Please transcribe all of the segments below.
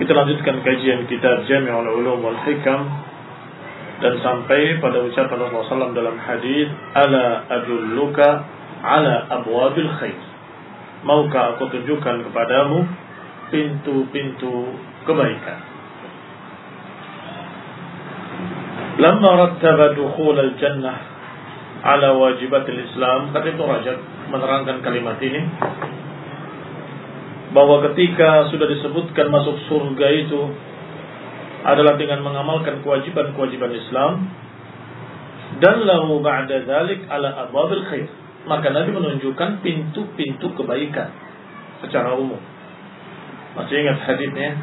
Kita lanjutkan kajian kitab Jami'ul Ulum wal Hikam dan sampai pada ucapan Rasulullah SAW dalam hadis ala adulluka ala abwabil khair. Maukah aku tunjukkan kepadamu pintu-pintu kebaikan? Lama rattaba dukhul al-jannah ala wajibat al-Islam kata itu Rajab menerangkan kalimat ini bahwa ketika sudah disebutkan masuk surga itu adalah dengan mengamalkan kewajiban-kewajiban Islam dan lahu ba'da dzalik ala abwabil khair. Maka Nabi menunjukkan pintu-pintu kebaikan secara umum. Masih ingat hadisnya?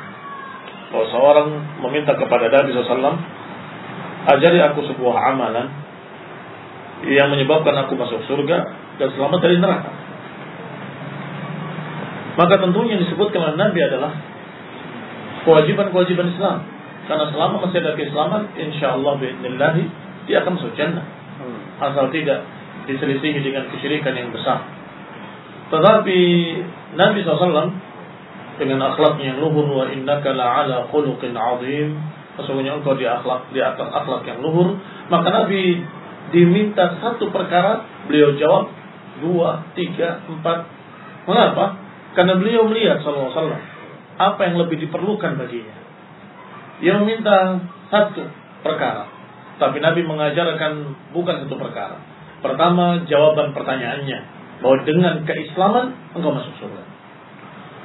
Bahwa seorang meminta kepada Nabi SAW ajari aku sebuah amalan yang menyebabkan aku masuk surga dan selamat dari neraka maka tentunya yang disebutkan oleh Nabi adalah kewajiban-kewajiban Islam. Karena selama masih ada keislaman insya Allah biidnillahi dia akan masuk jannah. Asal tidak diselisihi dengan kesyirikan yang besar. Tetapi Nabi SAW dengan akhlaknya yang luhur wa innaka la'ala khuluqin azim. Sesungguhnya engkau di akhlak di atas akhlak yang luhur. Maka Nabi diminta satu perkara beliau jawab dua tiga empat. Mengapa karena beliau melihat sallallahu alaihi apa yang lebih diperlukan baginya. Dia meminta satu perkara tapi Nabi mengajarkan bukan satu perkara. Pertama jawaban pertanyaannya bahwa dengan keislaman engkau masuk surga.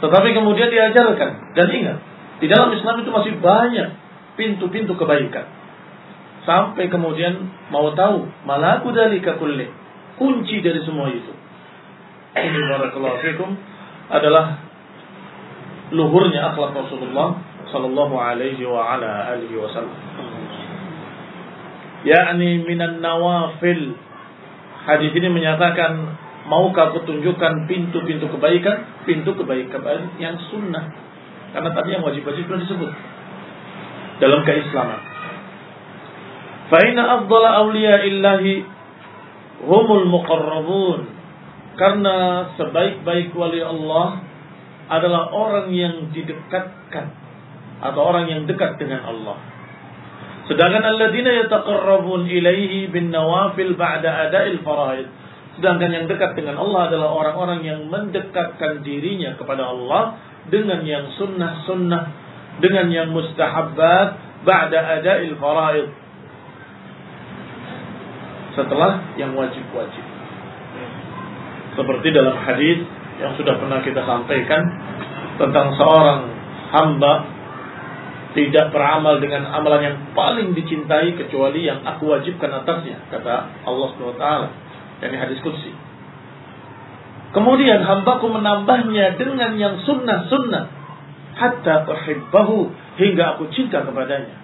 Tetapi kemudian diajarkan dan ingat di dalam Islam itu masih banyak pintu-pintu kebaikan. Sampai kemudian mau tahu malaku dari kulli? Kunci dari semua itu. Ini barakallahu fikum adalah luhurnya akhlak Rasulullah sallallahu alaihi wa ala alihi wasallam. Yakni minan nawafil. Hadis ini menyatakan maukah aku tunjukkan pintu-pintu kebaikan? Pintu kebaikan yang sunnah. Karena tadi yang wajib-wajib sudah disebut. Dalam keislaman. Fa inna afdala awliya illahi humul muqarrabun karena sebaik-baik wali Allah adalah orang yang didekatkan atau orang yang dekat dengan Allah Sedangkan alladzina yataqarrabun ilaihi bin nawafil ba'da ada'il faraid. Sedangkan yang dekat dengan Allah adalah orang-orang yang mendekatkan dirinya kepada Allah dengan yang sunnah-sunnah, dengan yang mustahabbat ba'da ada'il faraid. Setelah yang wajib-wajib. Seperti dalam hadis yang sudah pernah kita sampaikan tentang seorang hamba tidak beramal dengan amalan yang paling dicintai kecuali yang aku wajibkan atasnya kata Allah SWT yakni hadis kursi kemudian hambaku menambahnya dengan yang sunnah-sunnah hatta uhibbahu hingga aku cinta kepadanya.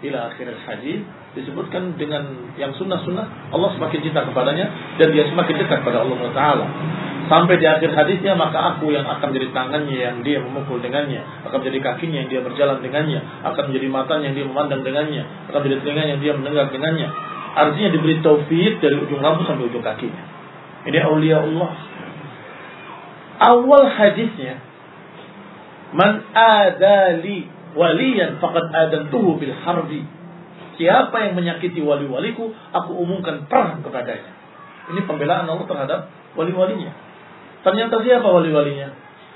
Ila akhir hadis disebutkan dengan yang sunnah-sunnah Allah semakin cinta kepadanya dan dia semakin dekat pada Allah Taala Sampai di akhir hadisnya maka aku yang akan menjadi tangannya yang dia memukul dengannya, akan menjadi kakinya yang dia berjalan dengannya, akan menjadi matanya yang dia memandang dengannya, akan menjadi telinga yang dia mendengar dengannya. Artinya diberi taufik dari ujung rambut sampai ujung kakinya. Ini aulia Allah. Awal hadisnya Man adali waliyan faqad adantuhu bil harbi. Siapa yang menyakiti wali-waliku, aku umumkan perang kepadanya. Ini pembelaan Allah terhadap wali-walinya. Ternyata siapa wali-walinya?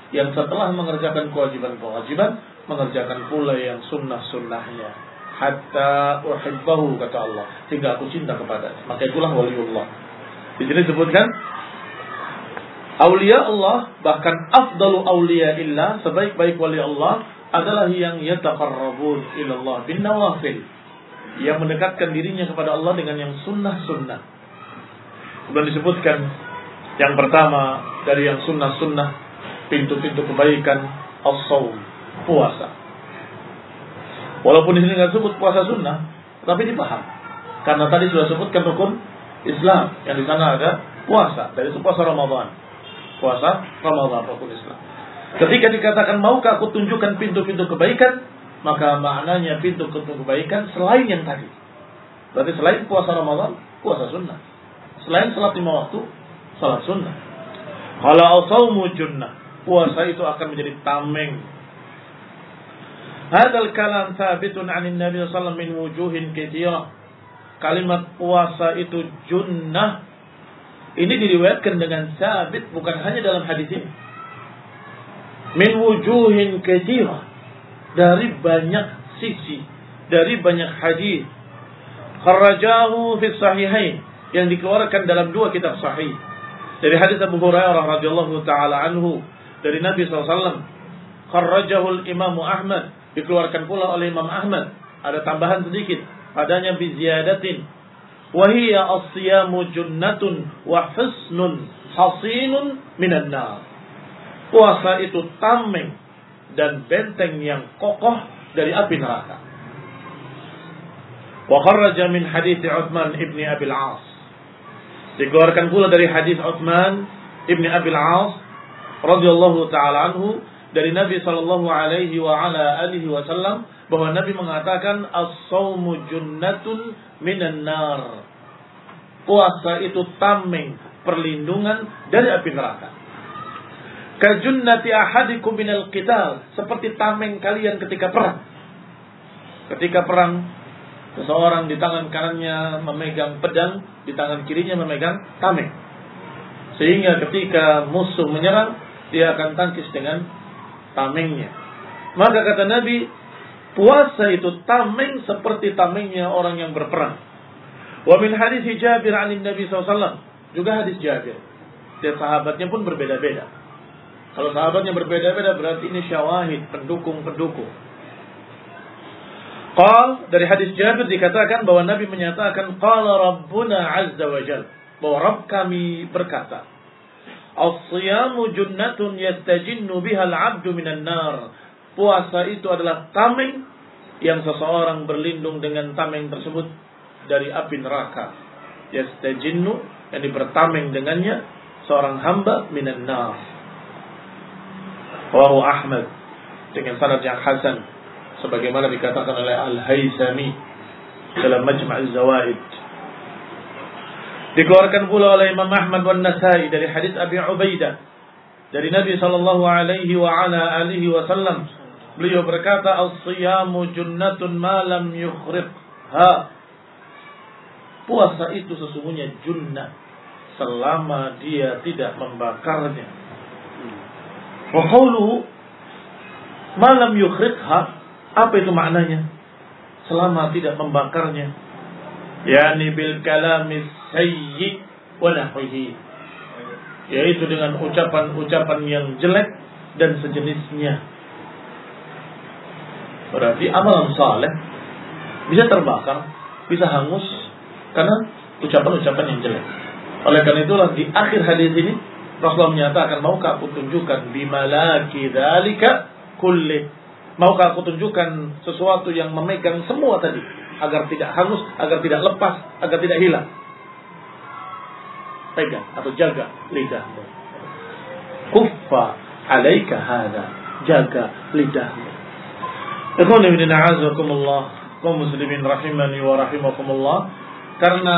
Yang setelah mengerjakan kewajiban-kewajiban, mengerjakan pula yang sunnah-sunnahnya. Hatta uhibbahu kata Allah. Sehingga aku cinta kepada. Maka itulah waliullah. Di sini disebutkan Aulia Allah bahkan afdalu aulia illa sebaik-baik wali Allah adalah yang yataqarrabun ilallah bin nawafil yang mendekatkan dirinya kepada Allah dengan yang sunnah-sunnah. Kemudian disebutkan yang pertama dari yang sunnah-sunnah pintu-pintu kebaikan as-saum, puasa. Walaupun di sini nggak sebut puasa sunnah, tapi dipaham. Karena tadi sudah sebutkan rukun Islam yang di sana ada puasa, dari itu puasa Ramadan. Puasa Ramadan rukun Islam. Ketika dikatakan maukah aku tunjukkan pintu-pintu kebaikan, maka maknanya pintu-pintu kebaikan selain yang tadi. Berarti selain puasa Ramadan, puasa sunnah. Selain salat lima waktu, salat sunnah. Kalau saumu junnah, puasa itu akan menjadi tameng. Hadal kalam sabitun anin Nabi sallallahu min wujuhin katsira. Kalimat puasa itu junnah ini diriwayatkan dengan sabit bukan hanya dalam hadis ini. Min wujuhin katsira dari banyak sisi, dari banyak hadis. Kharrajahu fi sahihain yang dikeluarkan dalam dua kitab sahih dari hadis Abu Hurairah radhiyallahu taala anhu dari Nabi SAW. Kharrajahu Imam Ahmad dikeluarkan pula oleh Imam Ahmad. Ada tambahan sedikit padanya bi ziyadatin. Wa hiya as-siyamu junnatun wa husnun hasinun minan nar. Puasa itu tameng dan benteng yang kokoh dari api neraka. Wa kharraja min hadits Uthman ibni Abil As Dikeluarkan pula dari hadis Utsman ibni Abil As radhiyallahu taala anhu dari Nabi sallallahu alaihi wa ala alihi wasallam bahwa Nabi mengatakan as-saumu junnatun minan nar. Puasa itu tameng perlindungan dari api neraka. Kajunnati ahadikum minal qital, seperti tameng kalian ketika perang. Ketika perang Seseorang di tangan kanannya memegang pedang, di tangan kirinya memegang tameng. Sehingga ketika musuh menyerang, dia akan tangkis dengan tamengnya. Maka kata Nabi, puasa itu tameng seperti tamengnya orang yang berperang. Wa min hadis Jabir anin Nabi SAW. Juga hadis Jabir. Dan sahabatnya pun berbeda-beda. Kalau sahabatnya berbeda-beda berarti ini syawahid, pendukung-pendukung. Qal dari hadis Jabir dikatakan bahwa Nabi menyatakan qala rabbuna azza wa jal bahwa Rabb kami berkata As-siyamu junnatun yastajinnu biha al-'abdu minan nar. Puasa itu adalah tameng yang seseorang berlindung dengan tameng tersebut dari api neraka. Yastajinnu yang bertameng dengannya seorang hamba minan nar. Rawahu Ahmad dengan sanad yang hasan sebagaimana dikatakan oleh Al-Haythami dalam Majma' Az-Zawaid. Dikeluarkan pula oleh Imam Ahmad dan Nasai dari hadis Abi Ubaidah dari Nabi sallallahu alaihi wa ala alihi wasallam beliau berkata as-siyamu junnatun ma lam yukhriqha. Puasa itu sesungguhnya junnah selama dia tidak membakarnya wa qawluhu ma lam yukhriqha. Apa itu maknanya? Selama tidak membakarnya. Yakni bil kalamis sayyi yaitu dengan ucapan-ucapan yang jelek dan sejenisnya. Berarti amalan saleh bisa terbakar, bisa hangus karena ucapan-ucapan yang jelek. Oleh karena itulah di akhir hadis ini Rasulullah menyatakan maukah aku tunjukkan bimalaki dalika kulli maukah aku tunjukkan sesuatu yang memegang semua tadi agar tidak hangus, agar tidak lepas, agar tidak hilang. Pegang atau jaga lidahmu. Kuffa alaika hada. Jaga lidahmu. Ikhwan ibn a'azakumullah kaum muslimin rahimani wa rahimakumullah karena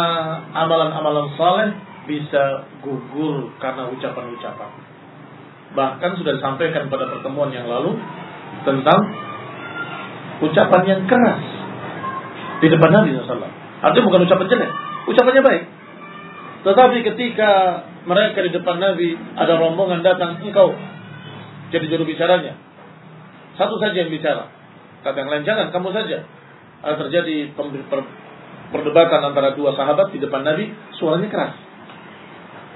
amalan-amalan saleh bisa gugur karena ucapan-ucapan. Bahkan sudah disampaikan pada pertemuan yang lalu tentang ucapan yang keras di depan Nabi SAW. Artinya bukan ucapan jelek, ucapannya baik. Tetapi ketika mereka di depan Nabi ada rombongan datang, engkau jadi juru bicaranya. Satu saja yang bicara. Kata yang lain, jangan kamu saja. Ada terjadi perdebatan antara dua sahabat di depan Nabi, suaranya keras.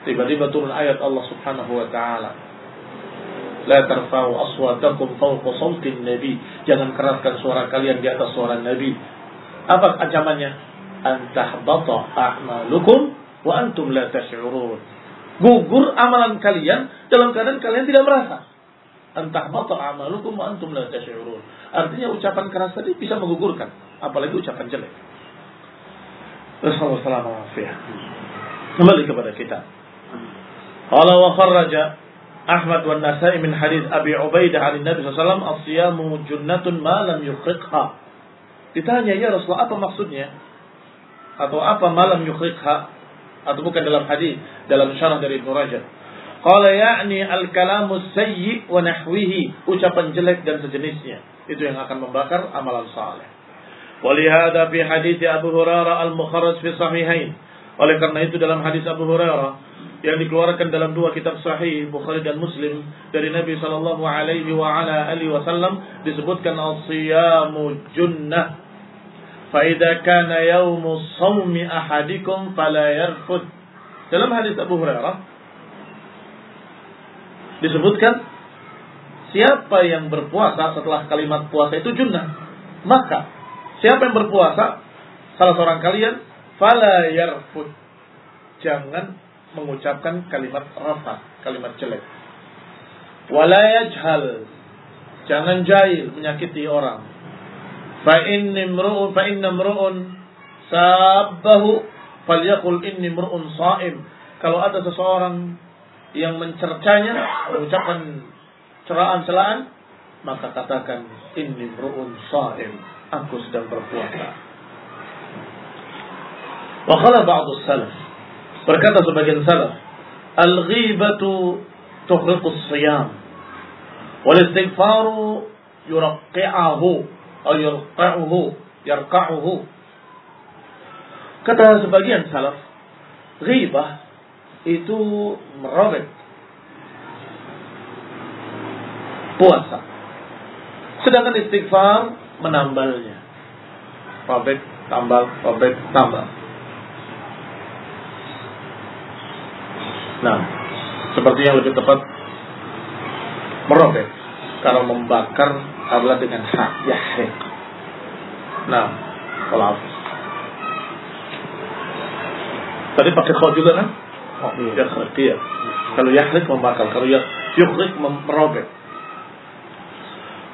Tiba-tiba turun ayat Allah Subhanahu wa taala. La tarfa'u aswatakum fawqa sawtin nabi. Jangan keraskan suara kalian di atas suara Nabi. Apa ancamannya? Antahbata a'malukum wa antum la tash'urun. Gugur amalan kalian dalam keadaan kalian tidak merasa entah bata amalukum wa antum la tash'urun. Artinya ucapan keras tadi bisa menggugurkan, apalagi ucapan jelek. Rasulullah Kembali kepada kita. Qala wa kharraja Ahmad wa Nasai min hadis Abi Ubaidah an Nabi sallallahu alaihi wasallam junnatun ma lam yukhriqha. Ditanya ya Rasulullah apa maksudnya? Atau apa malam yukhriqha? Atau bukan dalam hadis, dalam syarah dari Ibnu Rajab. Qala ya'ni al-kalamu sayyi wa nahwihi, ucapan jelek dan sejenisnya. Itu yang akan membakar amalan saleh. Walihada fi hadis Abu Hurairah al-mukharraj fi sahihain. Oleh karena itu dalam hadis Abu Hurairah yang dikeluarkan dalam dua kitab sahih Bukhari dan Muslim dari Nabi sallallahu alaihi wa ala alihi wasallam disebutkan as-siyamu junnah. Fa idza kana yaumu shaumi ahadikum fala yarfud. Dalam hadis Abu Hurairah disebutkan siapa yang berpuasa setelah kalimat puasa itu junnah maka siapa yang berpuasa salah seorang kalian fala yarfud jangan mengucapkan kalimat rafa kalimat jelek. Wala yajhal. Jangan jahil menyakiti orang. Fa inni mru'un fa inna mru'un sabbahu falyaqul inni mru'un sha'im kalau ada seseorang yang mencercanya, mengucapkan ceraan celaan, maka katakan ini ru'un sa'im, aku sedang berpuasa. Wa qala ba'du salaf. Berkata sebagian salaf, al-ghibatu tuhriqus siyam. Wal istighfaru yuraqqi'ahu atau yurqa'uhu, yarqa'uhu. Kata sebagian salaf, ghibah itu merobek puasa. Sedangkan istighfar menambalnya. Robek, tambal, robek, tambal. Nah, seperti yang lebih tepat merobek. Kalau membakar adalah dengan hak yahriq. Nah, kalau Tadi pakai kau juga kan? Oh, yahrik iya. Kalau yahrik membakar, kalau yukhrik merobek.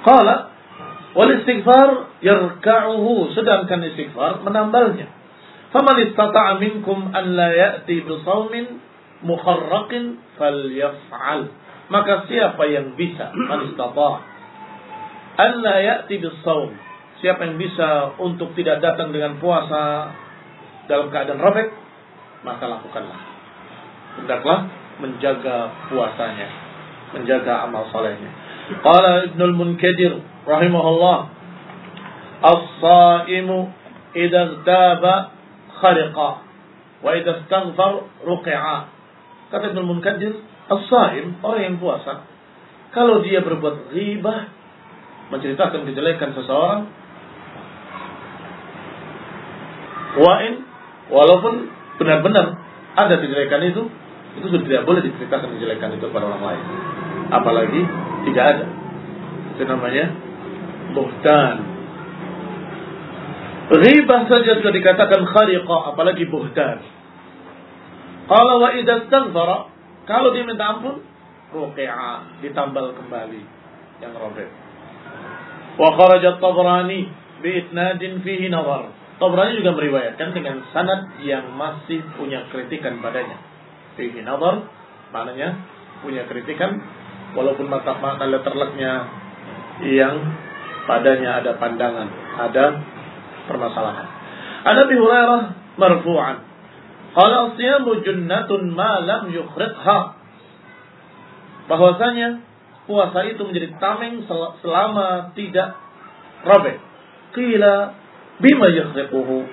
Qala wal istighfar yarka'uhu sedangkan istighfar menambalnya. Faman istata'a minkum an la ya'ti bi shaumin mukharraqin falyaf'al. Maka siapa yang bisa man istata'a an ya'ti bi shaum. Siapa yang bisa untuk tidak datang dengan puasa dalam keadaan robek, maka lakukanlah hendaklah menjaga puasanya, menjaga amal salehnya. Qala Ibnu al-Munkadir rahimahullah as-saimu idza taba khariqa wa idza istaghfar ruqi'a kata Ibnu Munkadir as-saim orang yang puasa kalau dia berbuat ghibah menceritakan kejelekan seseorang wa'in walaupun benar-benar ada kejelekan itu itu sudah tidak boleh diceritakan kejelekan itu kepada orang lain. Apalagi tidak ada. Itu namanya buhtan. Ghibah saja sudah dikatakan khariqa apalagi buhtan kalau wa idza istaghfara kalau dia minta ampun ruqi'a ditambal kembali yang robek wa kharaja at-tabrani bi isnadin fihi nazar Tabrani juga meriwayatkan dengan sanad yang masih punya kritikan padanya. Fihi nazar, maknanya punya kritikan walaupun mata makna letterleknya yang padanya ada pandangan, ada permasalahan. Ada Abi Hurairah marfu'an. Qala siyamu junnatun ma lam yukhriqha. Bahwasanya puasa itu menjadi tameng selama tidak robek. Qila Bima yakhriquhu?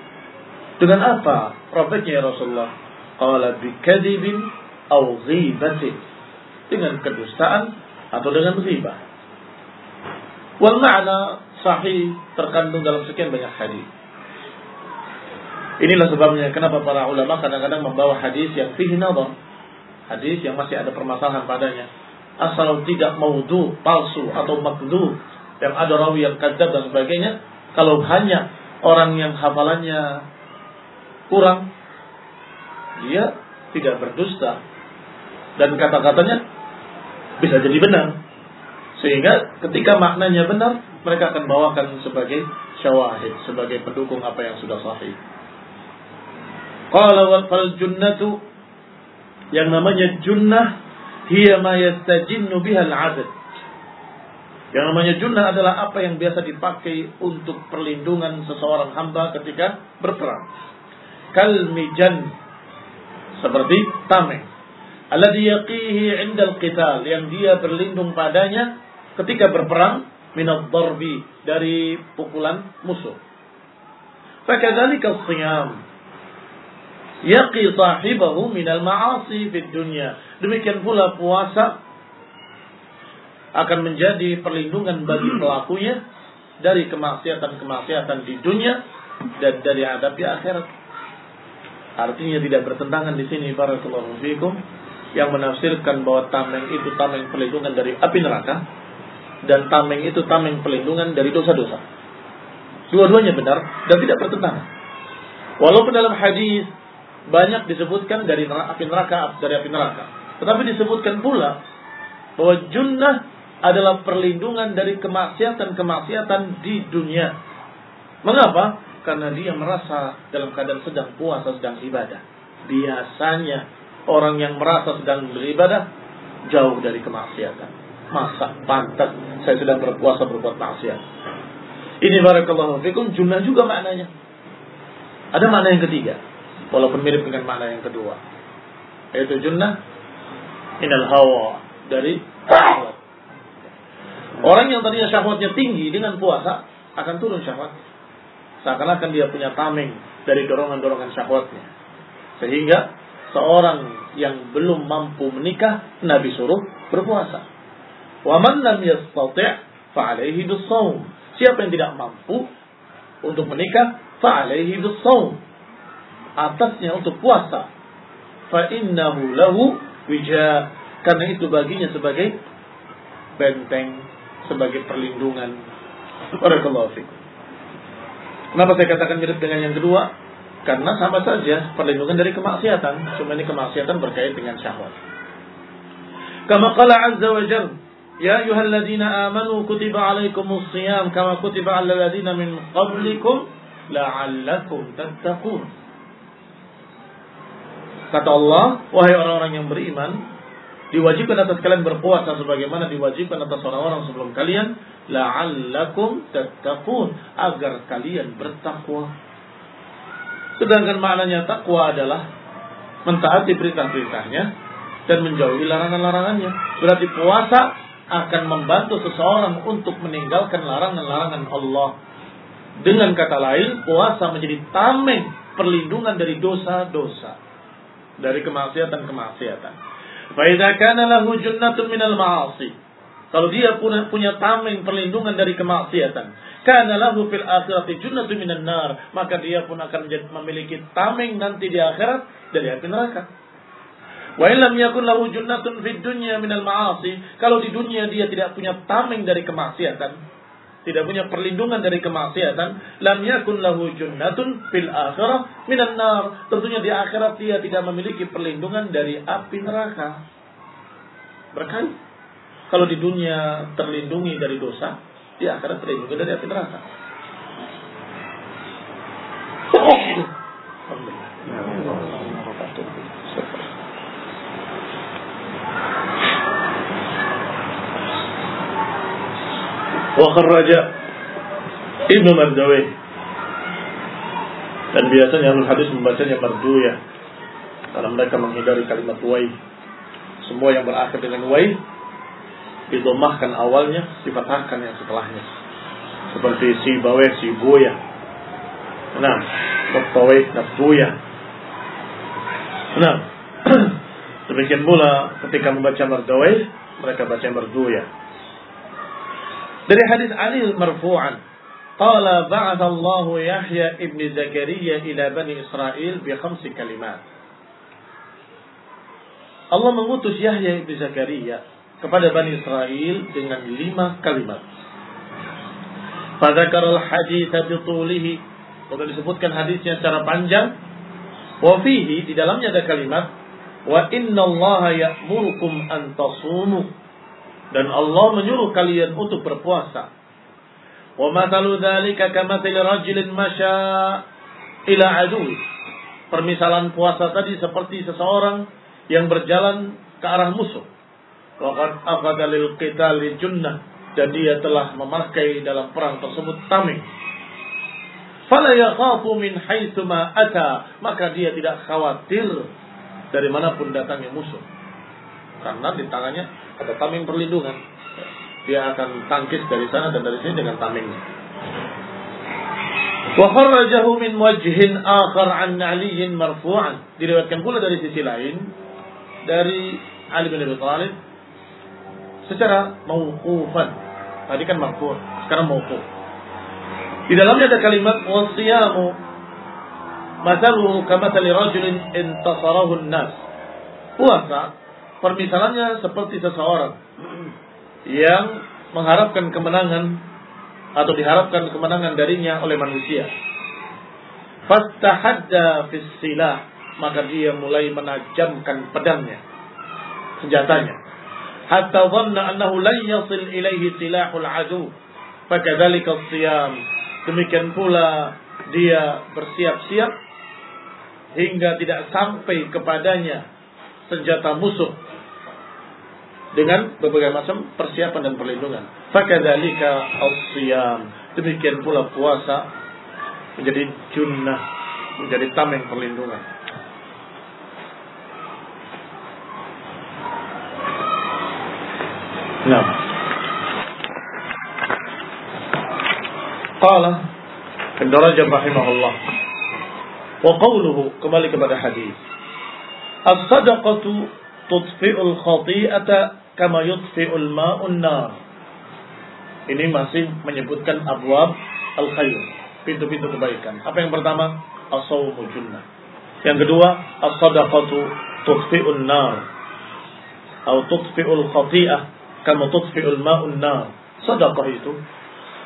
Dengan apa robeknya ya Rasulullah? Qala bikadibin au ghibatin. Dengan kedustaan atau dengan ghibah. Wal ma'na sahih terkandung dalam sekian banyak hadis. Inilah sebabnya kenapa para ulama kadang-kadang membawa hadis yang fihi nadar. Hadis yang masih ada permasalahan padanya. Asal tidak maudhu, palsu atau makdhu yang ada rawi yang kadzab dan sebagainya, kalau hanya orang yang hafalannya kurang, dia tidak berdusta dan kata-katanya bisa jadi benar. Sehingga ketika maknanya benar, mereka akan bawakan sebagai syawahid, sebagai pendukung apa yang sudah sahih. Qala wal fal junnatu yang namanya junnah hiya ma yastajinnu biha al-'abd yang namanya junnah adalah apa yang biasa dipakai untuk perlindungan seseorang hamba ketika berperang. Kalmijan seperti tameng. Alladhi yaqihi 'inda al-qital yang dia berlindung padanya ketika berperang minad darbi dari pukulan musuh. Fakadzalika as-siyam yaqi sahibahu minal ma'asi fid dunya. Demikian pula puasa akan menjadi perlindungan bagi pelakunya dari kemaksiatan-kemaksiatan di dunia dan dari adab di akhirat. Artinya tidak bertentangan di sini para fikum yang menafsirkan bahwa tameng itu tameng perlindungan dari api neraka dan tameng itu tameng perlindungan dari dosa-dosa. Dua-duanya benar dan tidak bertentangan. Walaupun dalam hadis banyak disebutkan dari api neraka dari api neraka, tetapi disebutkan pula bahwa junnah adalah perlindungan dari kemaksiatan-kemaksiatan di dunia. Mengapa? Karena dia merasa dalam keadaan sedang puasa, sedang ibadah. Biasanya orang yang merasa sedang beribadah jauh dari kemaksiatan. Masa pantas saya sedang berpuasa berbuat maksiat. Ini barakallahu fikum jumlah juga maknanya. Ada makna yang ketiga. Walaupun mirip dengan makna yang kedua. Yaitu junnah inal hawa dari Orang yang tadinya syahwatnya tinggi dengan puasa akan turun syahwat. Seakan-akan dia punya tameng dari dorongan-dorongan syahwatnya. Sehingga seorang yang belum mampu menikah, Nabi suruh berpuasa. Wa man lam yastati' fa'alaihi bisawm. Siapa yang tidak mampu untuk menikah, fa'alaihi bisawm. Atasnya untuk puasa. Fa innahu lahu wija. Karena itu baginya sebagai benteng sebagai perlindungan. Barakallahu fikum. Kenapa saya katakan mirip dengan yang kedua? Karena sama saja perlindungan dari kemaksiatan. Cuma ini kemaksiatan berkait dengan syahwat. Kama qala azza wa jalla Ya ayyuhalladzina amanu kutiba alaikumus siyam kama kutiba alal ladzina min qablikum la'allakum tattaqun. Kata Allah, wahai orang-orang yang beriman, diwajibkan atas kalian berpuasa sebagaimana diwajibkan atas orang-orang sebelum kalian la'allakum tattaqun agar kalian bertakwa sedangkan maknanya takwa adalah mentaati perintah-perintahnya dan menjauhi larangan-larangannya berarti puasa akan membantu seseorang untuk meninggalkan larangan-larangan Allah. Dengan kata lain, puasa menjadi tameng perlindungan dari dosa-dosa. Dari kemaksiatan-kemaksiatan. Faidah kana lahu junnatun minal ma'asi. Kalau dia punya, punya tameng perlindungan dari kemaksiatan. Kana lahu fil akhirati junnatun minan nar. Maka dia pun akan menjadi, memiliki tameng nanti di akhirat dari api neraka. Wa illam yakun lahu junnatun fid dunya minal ma'asi. Kalau di dunia dia tidak punya tameng dari kemaksiatan, tidak punya perlindungan dari kemaksiatan, lam yakun lahu junnatun fil akhirah minan nar. Tentunya di akhirat dia tidak memiliki perlindungan dari api neraka. Berkali. Kalau di dunia terlindungi dari dosa, di akhirat terlindungi dari api neraka. وخرج Ibnu Mardawai dan biasanya Ahlul Hadis membacanya Marduya karena mereka menghindari kalimat wai semua yang berakhir dengan wai didomahkan awalnya difatahkan yang setelahnya seperti si bawe si buya nah mutawai nafbuya nah demikian pula ketika membaca Mardawai mereka baca Marduya dari hadis Ali marfu'an. Qala ba'atha Allah Yahya ibn Zakaria ila Bani Israel bi khamsi kalimat. Allah mengutus Yahya ibn Zakaria kepada Bani Israel dengan lima kalimat. Fadzakar al-hadith bitulihi Sudah disebutkan hadisnya secara panjang. Wa fihi di dalamnya ada kalimat Wa inna Allah ya'murukum an tasumu dan Allah menyuruh kalian untuk berpuasa. Wa mathalu dzalika kamathali rajulin masya ila adui. Permisalan puasa tadi seperti seseorang yang berjalan ke arah musuh. Waqad afada lil qitali junnah dan dia telah memakai dalam perang tersebut tameng. Fala yakhafu min haitsu ma ata, maka dia tidak khawatir dari mana pun datangnya musuh. Karena di tangannya ada tameng perlindungan. Dia akan tangkis dari sana dan dari sini dengan tamengnya. Wa min wajhin akhar an Ali marfu'an. Diriwayatkan pula dari sisi lain dari Ali bin Abi Thalib secara mauqufan. Tadi kan marfu', sekarang mauquf. Di dalamnya ada kalimat wasiyamu mathaluhu kamathali rajulin intasarahu an-nas. Puasa permisalannya seperti seseorang yang mengharapkan kemenangan atau diharapkan kemenangan darinya oleh manusia. Fastahadda fis silah, maka dia mulai menajamkan pedangnya, senjatanya. Hatta dhanna annahu lan yasil ilaihi silahul adu. Fakadzalika siyam. Demikian pula dia bersiap-siap hingga tidak sampai kepadanya senjata musuh dengan berbagai macam persiapan dan perlindungan. Fakadzalika as-siyam. Demikian pula puasa menjadi junnah, menjadi tameng perlindungan. Nah. Qala Ad-Darajah rahimahullah. Wa qawluhu kembali kepada hadis. As-sadaqatu tutfi'ul khati'ata kama yutfi'ul ma'un nar. Ini masih menyebutkan abwab al-khair, pintu-pintu kebaikan. Apa yang pertama? As-sawmu junnah. Yang kedua, as-sadaqatu tutfi'un nar. Atau tutfi'ul khati'ah kama tutfi'ul ma'un nar. Sedekah itu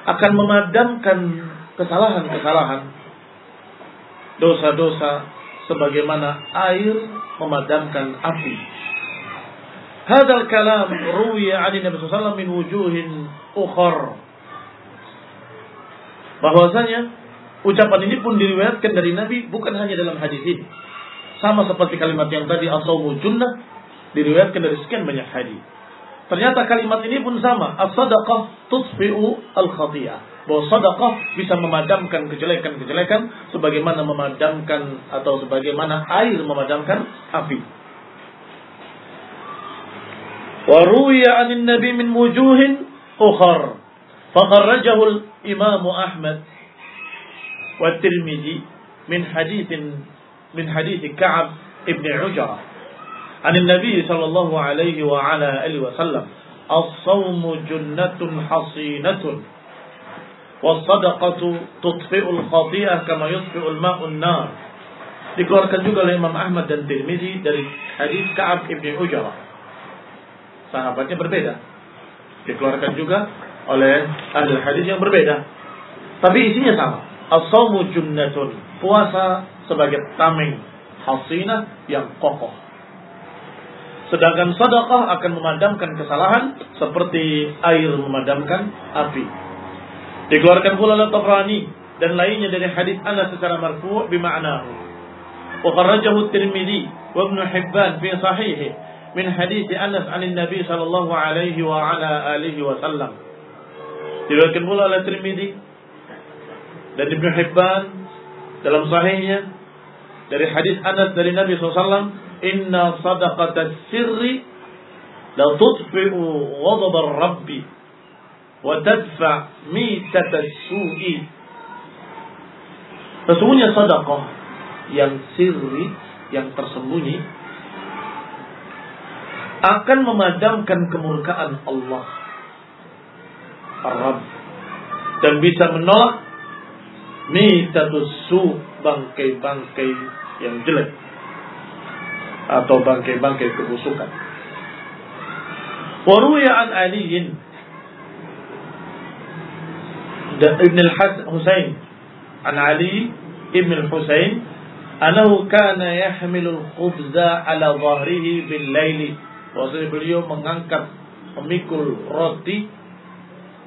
akan memadamkan kesalahan-kesalahan, dosa-dosa sebagaimana air memadamkan api. Hadal kalam ruwiya an Nabi sallallahu min wujuhin ukhar. Bahwasanya ucapan ini pun diriwayatkan dari Nabi bukan hanya dalam hadis ini. Sama seperti kalimat yang tadi as-saumu junnah diriwayatkan dari sekian banyak hadis. Ternyata kalimat ini pun sama. As-sadaqah tusfi'u al-khati'ah. Bahwa sadaqah bisa memadamkan kejelekan-kejelekan sebagaimana memadamkan atau sebagaimana air memadamkan api. وروي عن النبي من وجوه أخر فخرجه الإمام أحمد والترمذي من حديث من حديث كعب ابن عجرة عن النبي صلى الله عليه وعلى آله وسلم الصوم جنة حصينة والصدقة تطفئ الخطيئة كما يطفئ الماء النار dikeluarkan juga oleh Imam Ahmad dan Tirmizi dari hadis Ka'ab ibn. Sahabatnya berbeda. Dikeluarkan juga oleh ahli hadis yang berbeda. Tapi isinya sama. As-sawmu junnatun. Puasa sebagai tameng hasinah yang kokoh. Sedangkan sedekah akan memadamkan kesalahan seperti air memadamkan api. Dikeluarkan pula oleh Tabrani dan lainnya dari hadis Anas secara marfu' bima'nahu. Wa kharrajahu Tirmidzi wa Ibnu Hibban fi sahihi min hadis Anas 'an Nabi sallallahu alaihi wa ala alihi wa sallam. Diriwayatkan pula oleh Tirmidzi dan Ibnu Hibban dalam sahihnya dari hadis Anas dari Nabi SAW, Inna sadaqata sirri la tudfi'u ghadab rabbi wa tadfa mitata su'i. Sesungguhnya sadaqah yang sirri, yang tersembunyi akan memadamkan kemurkaan Allah. Ar-Rabb. Dan bisa menolak mitatus su bangkai-bangkai yang jelek. Atau bangkai-bangkai kebusukan. Waruya an Aliin dan Ibn al-Husain an Ali Ibn al-Husain kana yahmilu al-khubza ala dhahrihi bil laili. Bahwasanya beliau mengangkat memikul roti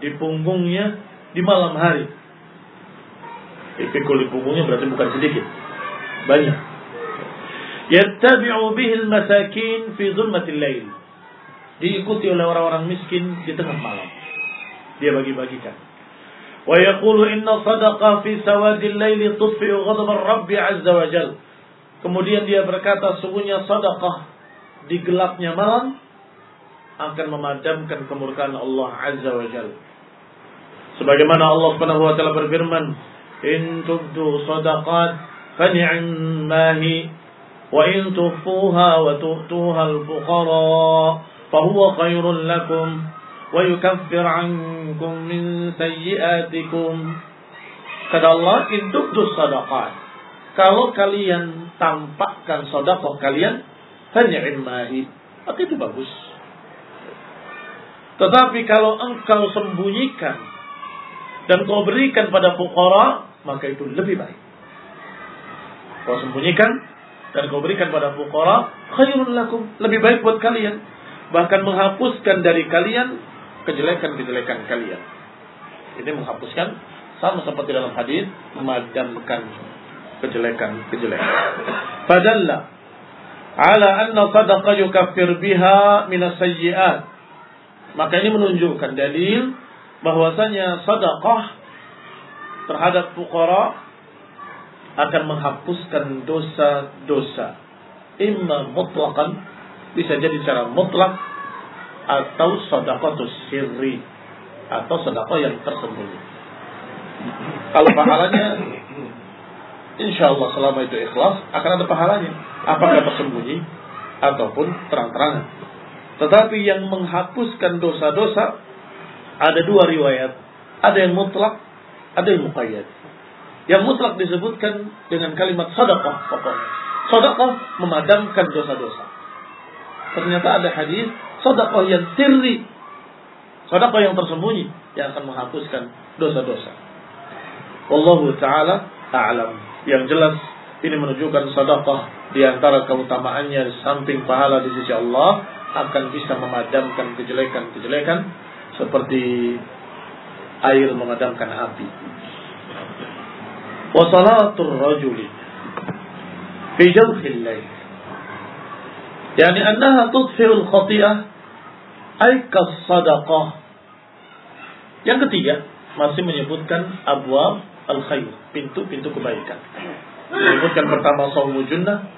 di punggungnya di malam hari. Dipikul di punggungnya berarti bukan sedikit. Banyak. Yattabi'u bihi al-masakin fi zulmatil lail. Diikuti oleh orang-orang miskin di tengah malam. Dia bagi-bagikan. Wa yaqulu inna sadaqa fi sawadil laili tudfi'u ghadab ar-rabb 'azza wa jal. Kemudian dia berkata sungguhnya sedekah di gelapnya malam akan memadamkan kemurkaan Allah Azza wa Jal. Sebagaimana Allah Subhanahu wa taala berfirman, "In tubdu sadaqat fa ni'mahi wa in tukhfuha wa tu'tuha al-fuqara fa huwa khairul lakum wa yukaffir 'ankum min sayyi'atikum." Kata Allah, "In tubdu sadaqat." Kalau kalian tampakkan sedekah kalian, Fani'imahi. Maka itu bagus. Tetapi kalau engkau sembunyikan dan kau berikan pada fukara, maka itu lebih baik. Kau sembunyikan dan kau berikan pada fukara, khairun lakum. Lebih baik buat kalian. Bahkan menghapuskan dari kalian kejelekan-kejelekan kalian. Ini menghapuskan sama seperti dalam hadis memadamkan kejelekan-kejelekan. Padahal ala anna sadaqa yukaffir biha min sayyi'at. Maka ini menunjukkan dalil bahwasanya sedekah terhadap fuqara akan menghapuskan dosa-dosa. Imma mutlaqan bisa jadi secara mutlak atau sedekah sirri atau sedekah yang tersembunyi. Kalau pahalanya insya Allah selama itu ikhlas akan ada pahalanya apakah tersembunyi ataupun terang-terangan. Tetapi yang menghapuskan dosa-dosa ada dua riwayat. Ada yang mutlak, ada yang muqayyad. Yang mutlak disebutkan dengan kalimat sadaqah pokoknya. Sadaqah memadamkan dosa-dosa. Ternyata ada hadis sadaqah yang sirri. Sadaqah yang tersembunyi yang akan menghapuskan dosa-dosa. Wallahu taala a'lam. Yang jelas ini menunjukkan sadaqah di antara keutamaannya samping pahala di sisi Allah akan bisa memadamkan kejelekan-kejelekan seperti air memadamkan api. Wa salatul rajuli fi jawfil lail. Yani annaha tudfi'ul ay sadaqah. Yang ketiga masih menyebutkan abwab al-khair, pintu-pintu kebaikan. Menyebutkan pertama saumu junnah,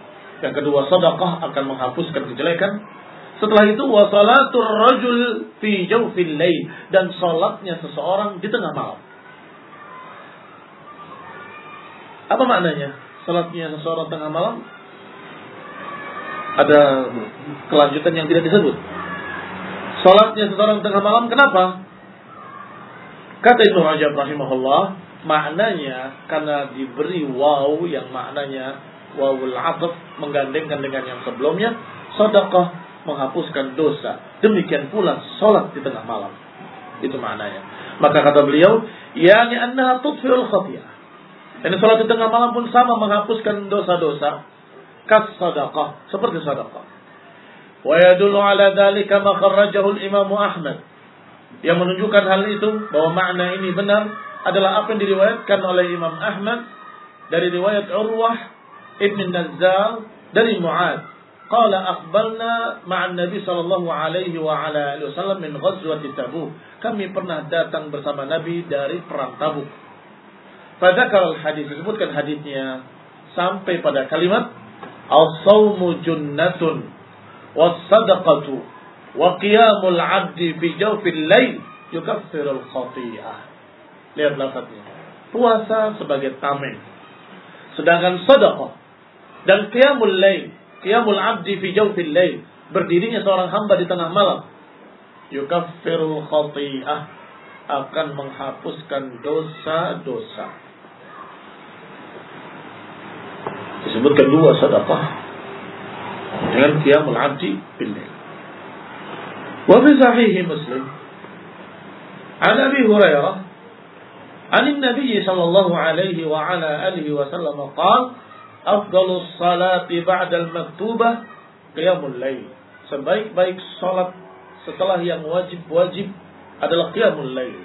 yang kedua sedekah akan menghapuskan kejelekan. Setelah itu wasalatul rajul fi jawfil lail dan salatnya seseorang di tengah malam. Apa maknanya? Salatnya seseorang tengah malam ada kelanjutan yang tidak disebut. Salatnya seseorang tengah malam kenapa? Kata Ibnu Rajab rahimahullah, maknanya karena diberi waw yang maknanya wawul ataf menggandengkan dengan yang sebelumnya, sedekah menghapuskan dosa. Demikian pula salat di tengah malam. Itu maknanya. Maka kata beliau, yani annaha tudfi'ul khatiyah. Dan salat di tengah malam pun sama menghapuskan dosa-dosa. Kas sadaqah. Seperti sadaqah. Wa yadullu ala dhalika ma al-Imam Ahmad yang menunjukkan hal itu bahwa makna ini benar adalah apa yang diriwayatkan oleh Imam Ahmad dari riwayat Urwah Ibn Nazzal dari Mu'ad. Qala aqbalna ma'an Nabi sallallahu alaihi wa ala alihi wasallam min ghazwati Tabuk. Kami pernah datang bersama Nabi dari perang Tabuk. Fadzakar hadis disebutkan hadisnya sampai pada kalimat as-saumu junnatun was-sadaqatu Wa qiyamul 'abdi fi jawfil lail yukaffirul khati'ah. Lihat lafaznya. Puasa sebagai tameng. Sedangkan sedekah dan qiyamul lail, qiyamul 'abdi fi jawfil lail, berdirinya seorang hamba di tengah malam yukaffirul khati'ah akan menghapuskan dosa-dosa. Disebutkan dua sedekah dengan qiyamul 'abdi bil lail. وفي صحيح مسلم عن أبي هريرة عن النبي صلى الله عليه وعلى آله وسلم قال أفضل الصلاة بعد المكتوبة قيام الليل sebaik-baik salat setelah yang wajib-wajib adalah qiyamul lail.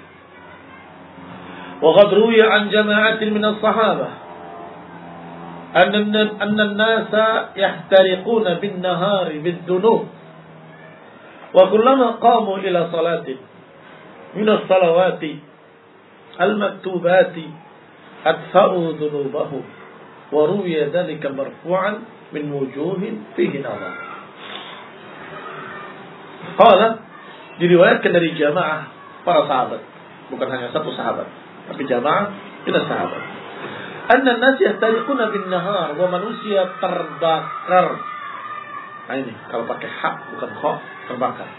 وقد روي عن جماعة من الصحابة أن أن الناس يحترقون بالنهار بالذنوب Wa kullama qamu ila salatin min as-salawati al-maktubati adfa'u dhunubahum wa ruwiya dhalika marfu'an min wujuhin fihi diriwayatkan dari jamaah para sahabat, bukan hanya satu sahabat, tapi jamaah kita sahabat. Anna nas yahtariquna bin nahar wa manusia terbakar. Nah ini kalau pakai hak bukan kha terbakar.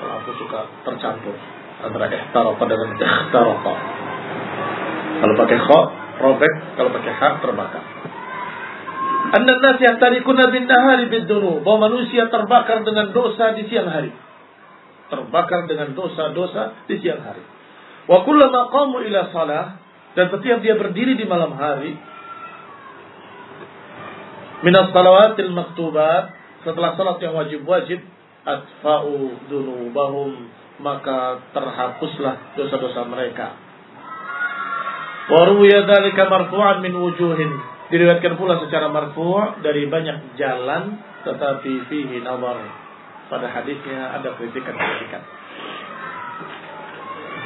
Kalau aku suka tercampur antara ihtarqa dengan ikhtarqa. Kalau pakai kha robek, kalau pakai hak terbakar. Anna nas yahtarikuna bin nahari bidunu. Bahwa manusia terbakar dengan dosa di siang hari. Terbakar dengan dosa-dosa di siang hari. Wa kullama qamu ila salah. Dan setiap dia berdiri di malam hari. Minas salawatil maktubat setelah salat yang wajib-wajib atfa'u dunubahum maka terhapuslah dosa-dosa mereka. Wa ruwiya dzalika marfu'an min wujuhin. Diriwayatkan pula secara marfu' dari banyak jalan tetapi fihi nazar. Pada hadisnya ada kritikan-kritikan.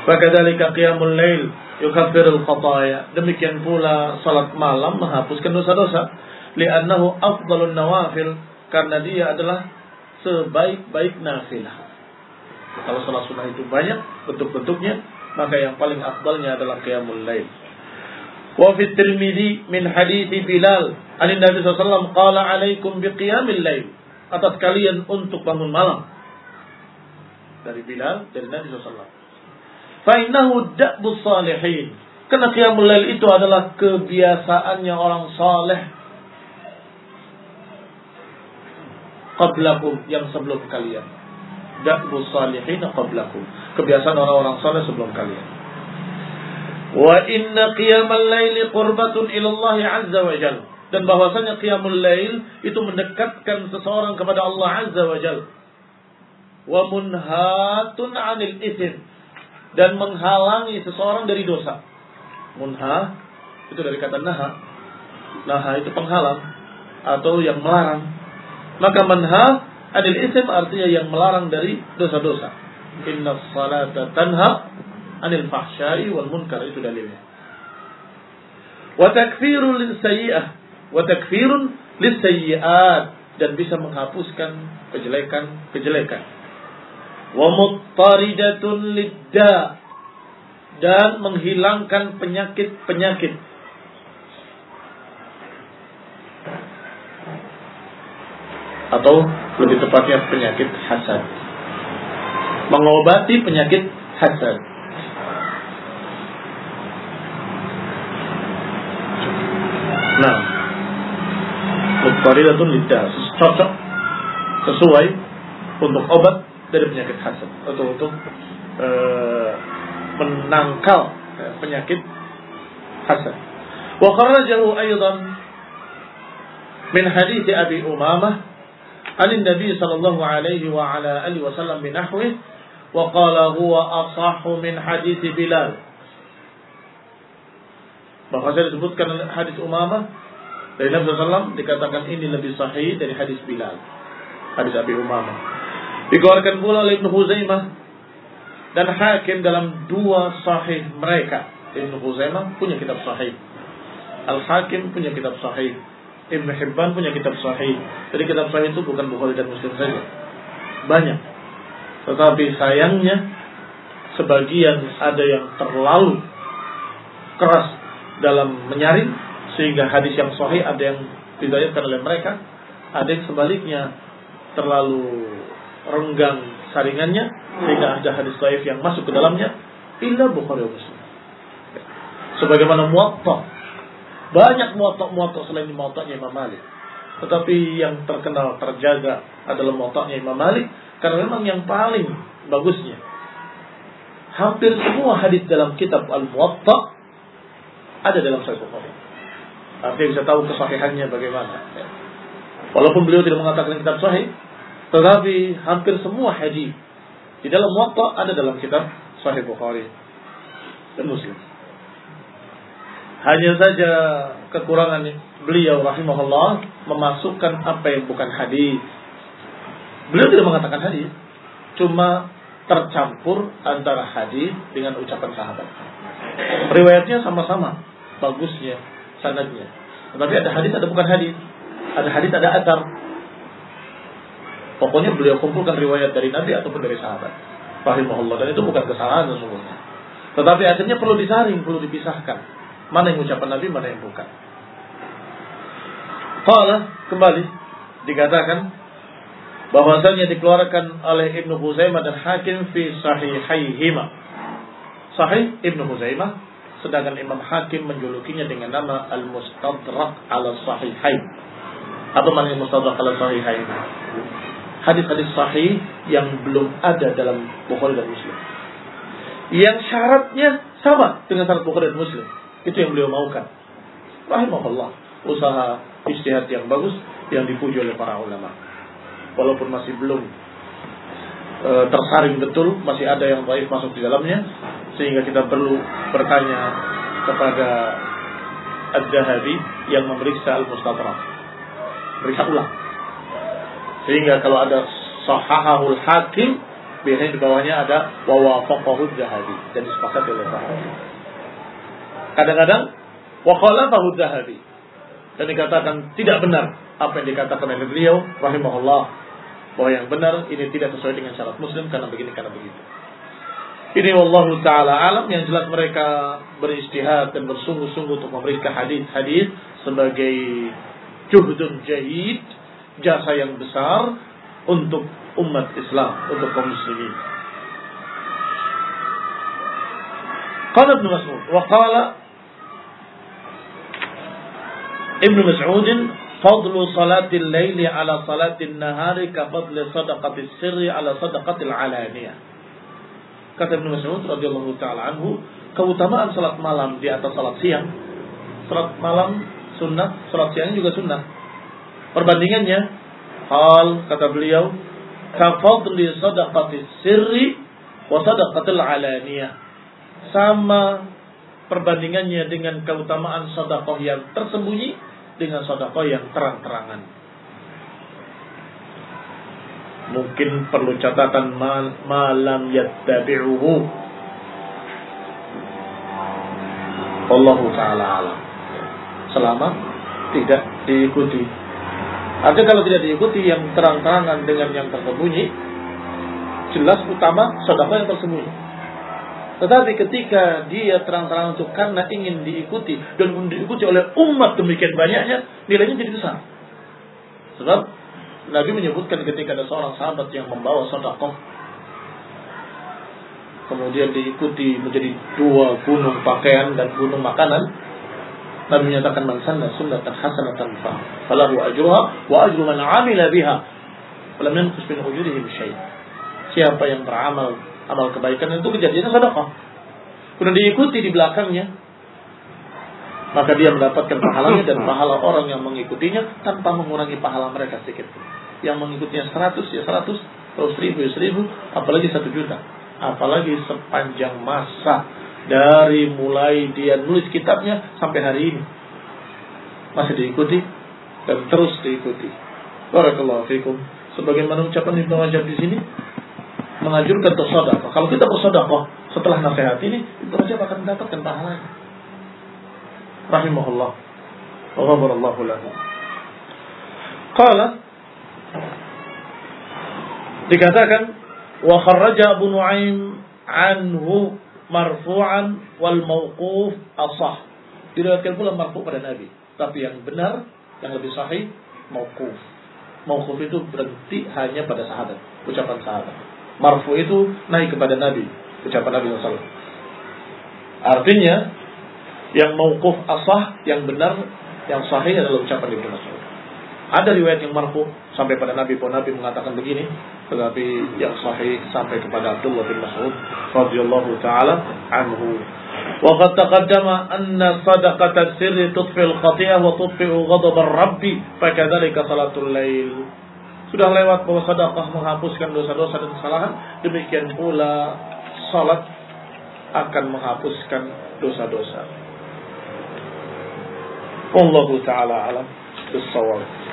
Fakadzalika qiyamul lail yukaffirul khataya. Demikian pula salat malam menghapuskan dosa-dosa. Li'annahu afdalun nawafil karena dia adalah sebaik-baik nafilah. Kalau salat sunnah itu banyak bentuk-bentuknya, maka yang paling afdalnya adalah qiyamul lail. Wa fi Tirmidzi min hadits Bilal, an Nabi sallallahu qala alaikum biqiyamil lail. Atas kalian untuk bangun malam. Dari Bilal, dari Nabi sallallahu Fa innahu salihin. Karena qiyamul lail itu adalah kebiasaannya orang saleh qablakum yang sebelum kalian. Da'bu salihin qablakum. Kebiasaan orang-orang saleh sebelum kalian. Wa inna qiyamal laili qurbatun ila Allah azza wa jal. Dan bahwasanya qiyamul lail itu mendekatkan seseorang kepada Allah azza wa jal. Wa munhatun 'anil ithm dan menghalangi seseorang dari dosa. Munha itu dari kata naha. Naha itu penghalang atau yang melarang. Maka manha adil isim artinya yang melarang dari dosa-dosa. Inna salata tanha anil fahsyai wal munkar itu dalilnya. Wa takfirun lis sayyi'ah wa takfirun lis sayyi'at dan bisa menghapuskan kejelekan-kejelekan. Wa muttaridatun lidda dan menghilangkan penyakit-penyakit. Atau lebih tepatnya penyakit hasad. Mengobati penyakit hasad. Nah, muttaridatun lidah cocok sesuai untuk obat dari penyakit hasad atau untuk e, menangkal e, penyakit hasad. Wa kharajahu aidan min hadits Abi Umamah عن النبي صلى الله عليه وعلى آله وسلم بنحوه وقال هو أصح من حديث بلال saya disebutkan hadis Umamah dari Nabi SAW dikatakan ini lebih sahih dari hadis Bilal. Hadis Abi Umamah. Dikeluarkan pula oleh Ibnu Huzaimah dan Hakim dalam dua sahih mereka. Ibnu Huzaimah punya kitab sahih. Al-Hakim punya kitab sahih. Ibnu Hibban punya kitab sahih. Jadi kitab sahih itu bukan Bukhari dan Muslim saja. Banyak. Tetapi sayangnya sebagian ada yang terlalu keras dalam menyaring sehingga hadis yang sahih ada yang didayatkan oleh mereka, ada yang sebaliknya terlalu renggang saringannya sehingga ada hadis sahih yang masuk ke dalamnya illa Bukhari Muslim. Sebagaimana muwatta banyak muwatta-muwatta selain muwattanya Imam Malik. Tetapi yang terkenal terjaga adalah muwattanya Imam Malik karena memang yang paling bagusnya. Hampir semua hadis dalam kitab Al-Muwatta ada dalam Sahih Bukhari. Artinya bisa tahu kesahihannya bagaimana. Walaupun beliau tidak mengatakan kitab sahih, tetapi hampir semua hadis di dalam Muwatta ada dalam kitab Sahih Bukhari dan Muslim. Hanya saja kekurangan beliau rahimahullah memasukkan apa yang bukan hadis. Beliau tidak mengatakan hadis, cuma tercampur antara hadis dengan ucapan sahabat. Riwayatnya sama-sama bagusnya sanadnya. Tetapi ada hadis ada bukan hadis. Ada hadis ada atar. Pokoknya beliau kumpulkan riwayat dari Nabi ataupun dari sahabat. Rahimahullah dan itu bukan kesalahan sesungguhnya. Tetapi akhirnya perlu disaring, perlu dipisahkan. Mana yang ucapan Nabi, mana yang bukan. Qala kembali dikatakan bahwasanya dikeluarkan oleh Ibnu Huzaimah dan Hakim fi sahihaihima. Sahih Ibnu Huzaimah sedangkan Imam Hakim menjulukinya dengan nama Al-Mustadrak ala Sahihain. Apa maknanya Mustadrak ala Sahihain? Hadis-hadis sahih yang belum ada dalam Bukhari dan Muslim. Yang syaratnya sama dengan syarat Bukhari dan Muslim. Itu yang beliau maukan. Rahimahullah. Usaha istihad yang bagus yang dipuji oleh para ulama. Walaupun masih belum e, tersaring betul, masih ada yang baik masuk di dalamnya, sehingga kita perlu bertanya kepada Ad-Dahabi yang memeriksa Al-Mustadrak. Periksa ulang. Sehingga kalau ada sahahul hakim, biasanya di bawahnya ada wawafaqahu Dahabi dan disepakati oleh sahabat. Kadang-kadang waqalafahu Zahabi. Dan dikatakan tidak benar apa yang dikatakan oleh beliau rahimahullah bahwa yang benar ini tidak sesuai dengan syarat muslim karena begini karena begitu. Ini wallahu taala alam yang jelas mereka beristihad dan bersungguh-sungguh untuk memeriksa hadis-hadis sebagai juhdun jahid, jasa yang besar untuk umat Islam, untuk kaum muslimin. Qala Ibn Mas'ud wa qala Ibnu Mas'ud fadlu salatil laili ala salatil nahari ka fadli sadaqatis sirri ala sadaqatil alaniyah. Kata Ibnu Mas'ud radhiyallahu taala anhu, keutamaan salat malam di atas salat siang. Salat malam sunnah, salat siang juga sunnah. Perbandingannya, hal kata beliau, ka fadli sadaqatis sirri wa sadaqatil alaniyah. Sama perbandingannya dengan keutamaan sodakoh yang tersembunyi dengan sodakoh yang terang-terangan. Mungkin perlu catatan mal, malam yattabi'uhu. Allah Ta'ala alam. Selama tidak diikuti. Artinya kalau tidak diikuti yang terang-terangan dengan yang tersembunyi, jelas utama sedekah yang tersembunyi. Tetapi ketika dia terang-terangan untuk karena ingin diikuti dan diikuti oleh umat demikian banyaknya, nilainya jadi besar. Sebab Nabi menyebutkan ketika ada seorang sahabat yang membawa sedekah kemudian diikuti menjadi dua gunung pakaian dan gunung makanan, Nabi menyatakan man sanna sunnatan hasanatan fa falahu ajruha wa ajru man amila biha falam yanqus min ujurihim syai. Siapa yang beramal amal kebaikan itu kejadiannya sedekah. Kemudian diikuti di belakangnya maka dia mendapatkan pahalanya dan pahala orang yang mengikutinya tanpa mengurangi pahala mereka sedikit. Yang mengikutinya 100 ya 100, kalau 1000 ya 1000, apalagi 1 juta. Apalagi sepanjang masa dari mulai dia nulis kitabnya sampai hari ini. Masih diikuti dan terus diikuti. Barakallahu fikum. Sebagaimana ucapan Ibnu Rajab di sini menganjurkan bersedekah. Kalau kita bersedekah setelah nasihat ini, Ibnu Rajab akan mendapatkan pahalanya. Rahimahullah. Wa ghafarallahu lahu. Qala dikatakan wa kharraja Abu Nuaim anhu marfu'an wal mauquf asah. Diriwayatkan pula marfu pada Nabi. Tapi yang benar, yang lebih sahih, mauquf. Mauquf itu berhenti hanya pada sahabat, ucapan sahabat. Marfu itu naik kepada Nabi, ucapan Nabi SAW. Artinya, yang mauquf asah, yang benar, yang sahih adalah ucapan Ibnu Mas'ud. Ada riwayat yang marfu sampai pada Nabi pun Nabi mengatakan begini, tetapi yang sahih sampai kepada Abdullah bin Mas'ud radhiyallahu taala anhu. Wa qad taqaddama anna sadaqata sirri tudfi'u al-khati'ah wa tudfi'u ghadab ar-rabb, salatul lail. Sudah lewat bahwa sedekah menghapuskan dosa-dosa dan kesalahan, demikian pula salat akan menghapuskan dosa-dosa. Wallahu taala alam bisawab.